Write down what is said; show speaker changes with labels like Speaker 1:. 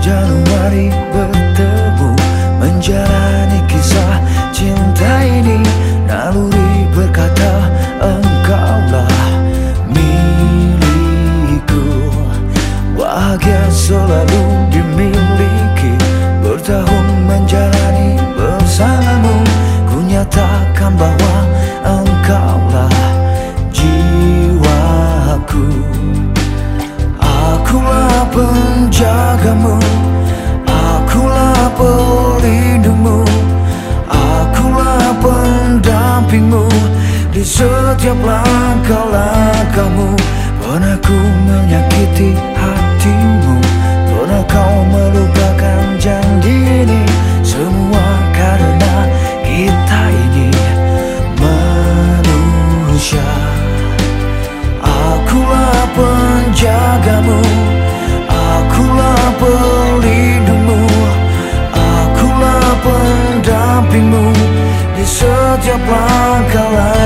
Speaker 1: Januari bertemu Menjalani kisah cinta ini. Naluri berkata engkaulah milikku. Bahagia selalu Di setiap langkah-langkahmu Pernah ku menyakiti hatimu. Pernah kau melupakan janji ini Semua karena kita ini manusia. Akulah penjagamu Akulah pelindungmu Akulah pendampingmu. Di setiap langkah-langkah